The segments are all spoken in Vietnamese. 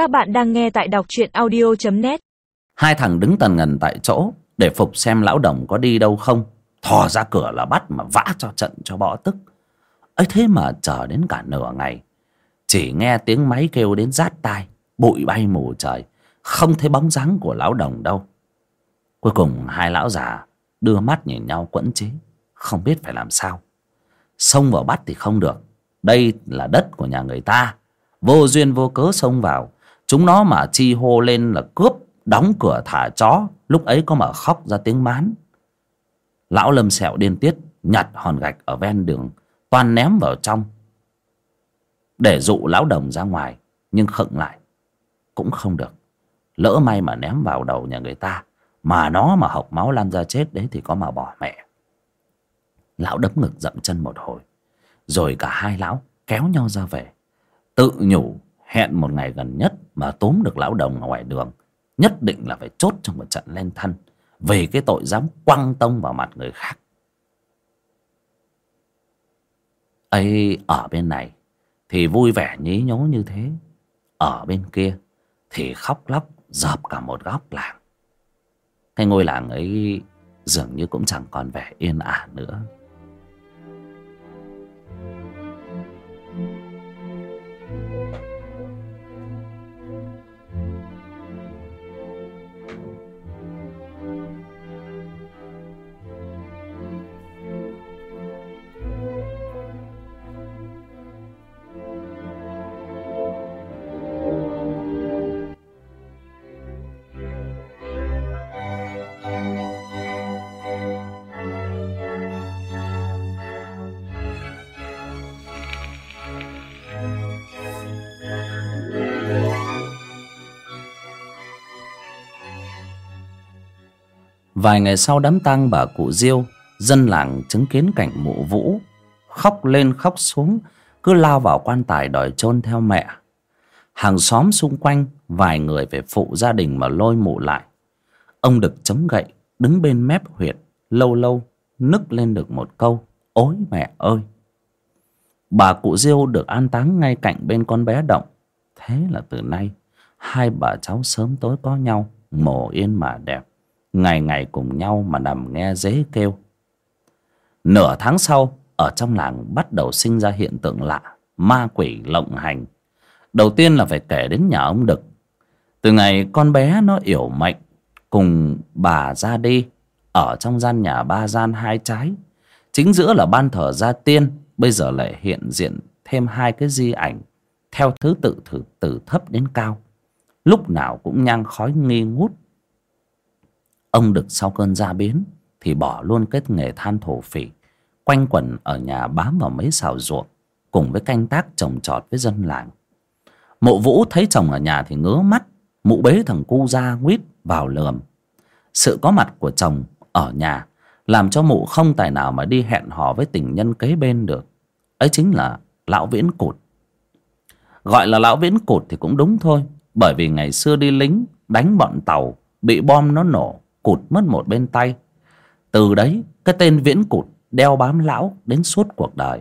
Các bạn đang nghe tại đọc truyện audio.net Hai thằng đứng tần ngần tại chỗ Để phục xem lão đồng có đi đâu không. Thò ra cửa là bắt mà vã cho trận cho bỏ tức. Ấy thế mà chờ đến cả nửa ngày, Chỉ nghe tiếng máy kêu đến rát tai, Bụi bay mù trời, Không thấy bóng dáng của lão đồng đâu. Cuối cùng hai lão già Đưa mắt nhìn nhau quẫn chế Không biết phải làm sao. Xông vào bắt thì không được, Đây là đất của nhà người ta, Vô duyên vô cớ xông vào Chúng nó mà chi hô lên là cướp, Đóng cửa thả chó, Lúc ấy có mà khóc ra tiếng mán. Lão lâm sẹo điên tiết, Nhặt hòn gạch ở ven đường Toàn ném vào trong, Để dụ lão đồng ra ngoài, Nhưng khựng lại, Cũng không được. Lỡ may mà ném vào đầu nhà người ta, Mà nó mà học máu lan ra chết, đấy Thì có mà bỏ mẹ. Lão đấm ngực dậm chân một hồi, Rồi cả hai lão kéo nhau ra về, Tự nhủ hẹn một ngày gần nhất Mà tóm được lão đồng ở ngoài đường, Nhất định là phải chốt trong một trận lên thân Vì cái tội dám quăng tông vào mặt người khác. Ấy, ở bên này Thì vui vẻ nhí nhố như thế. Ở bên kia Thì khóc lóc, dợp cả một góc làng. Cái ngôi làng ấy Dường như cũng chẳng còn vẻ yên ả nữa. Vài ngày sau đám tang bà cụ Diêu, Dân làng chứng kiến cảnh mụ vũ Khóc lên khóc xuống, Cứ lao vào quan tài đòi chôn theo mẹ. Hàng xóm xung quanh, Vài người phải phụ gia đình mà lôi mụ lại. Ông Đực chống gậy, Đứng bên mép huyệt, Lâu lâu nức lên được một câu, Ôi mẹ ơi! Bà cụ Diêu được an táng ngay cạnh bên con bé động. Thế là từ nay, Hai bà cháu sớm tối có nhau, Mồ yên mà đẹp ngày ngày cùng nhau mà nằm nghe dế kêu. Nửa tháng sau ở trong làng bắt đầu sinh ra hiện tượng lạ ma quỷ lộng hành. Đầu tiên là phải kể đến nhà ông đực. Từ ngày con bé nó yểu mệnh cùng bà ra đi ở trong gian nhà ba gian hai trái. Chính giữa là ban thờ gia tiên bây giờ lại hiện diện thêm hai cái di ảnh theo thứ tự từ, từ thấp đến cao. Lúc nào cũng nhang khói nghi ngút ông đực sau cơn gia biến thì bỏ luôn kết nghề than thổ phỉ, quanh quẩn ở nhà bám vào mấy xào ruộng, cùng với canh tác trồng trọt với dân làng. Mộ vũ thấy chồng ở nhà thì ngứa mắt, mụ bế thằng cu ra nguyết vào lườm. Sự có mặt của chồng ở nhà làm cho mụ không tài nào mà đi hẹn hò với tình nhân kế bên được. Ấy chính là lão viễn cụt. Gọi là lão viễn cụt thì cũng đúng thôi, bởi vì ngày xưa đi lính đánh bọn tàu, bị bom nó nổ cụt mất một bên tay. Từ đấy, cái tên viễn cụt đeo bám lão đến suốt cuộc đời.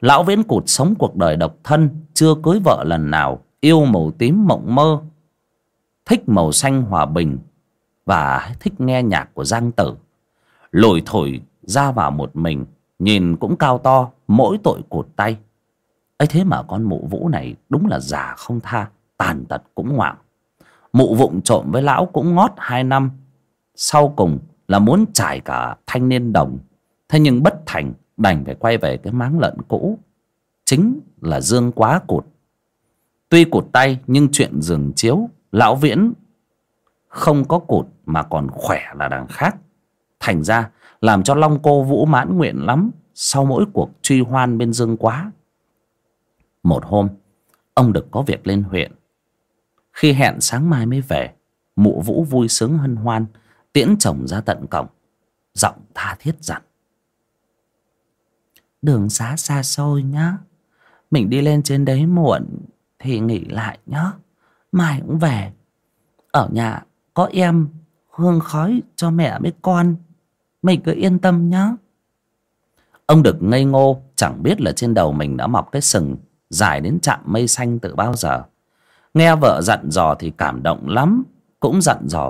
Lão viễn cụt sống cuộc đời độc thân, chưa cưới vợ lần nào, yêu màu tím mộng mơ, thích màu xanh hòa bình và thích nghe nhạc của giang tử. Lủi thổi ra vào một mình, nhìn cũng cao to, mỗi tội cụt tay. Ấy thế mà con mụ vũ này đúng là già không tha, tàn tật cũng ngoạm. Mụ vụng trộm với lão cũng ngót hai năm sau cùng là muốn trải cả thanh niên đồng. Thế nhưng bất thành, đành phải quay về cái máng lợn cũ. Chính là dương quá cụt. Tuy cụt tay, nhưng chuyện giường chiếu, lão viễn không có cụt mà còn khỏe là đằng khác. Thành ra làm cho long cô vũ mãn nguyện lắm sau mỗi cuộc truy hoan bên dương quá. Một hôm, ông được có việc lên huyện. Khi hẹn sáng mai mới về, mụ vũ vui sướng hân hoan tiễn chồng ra tận cổng. Giọng tha thiết dặn. Đường xá xa xôi nhá. Mình đi lên trên đấy muộn thì nghỉ lại nhá. Mai cũng về. Ở nhà có em, hương khói cho mẹ với con. Mình cứ yên tâm nhá. Ông được ngây ngô, chẳng biết là trên đầu mình đã mọc cái sừng dài đến chạm mây xanh từ bao giờ. Nghe vợ dặn dò thì cảm động lắm, cũng dặn dò